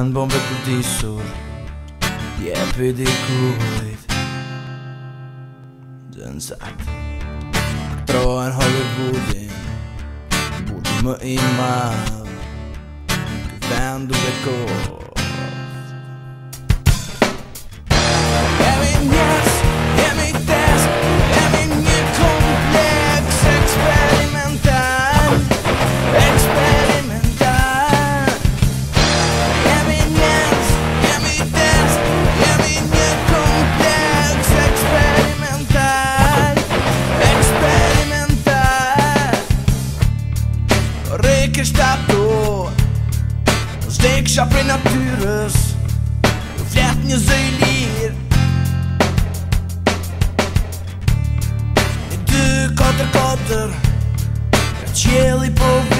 Handbomber producer Jeopardy Kuwait Den satt Bra en Hollywoodin Bodde med imam Guvern du ble kåt Shtek shë natyres U flet një zëj lir Një dy, katër, katër Ka qjeli po vjet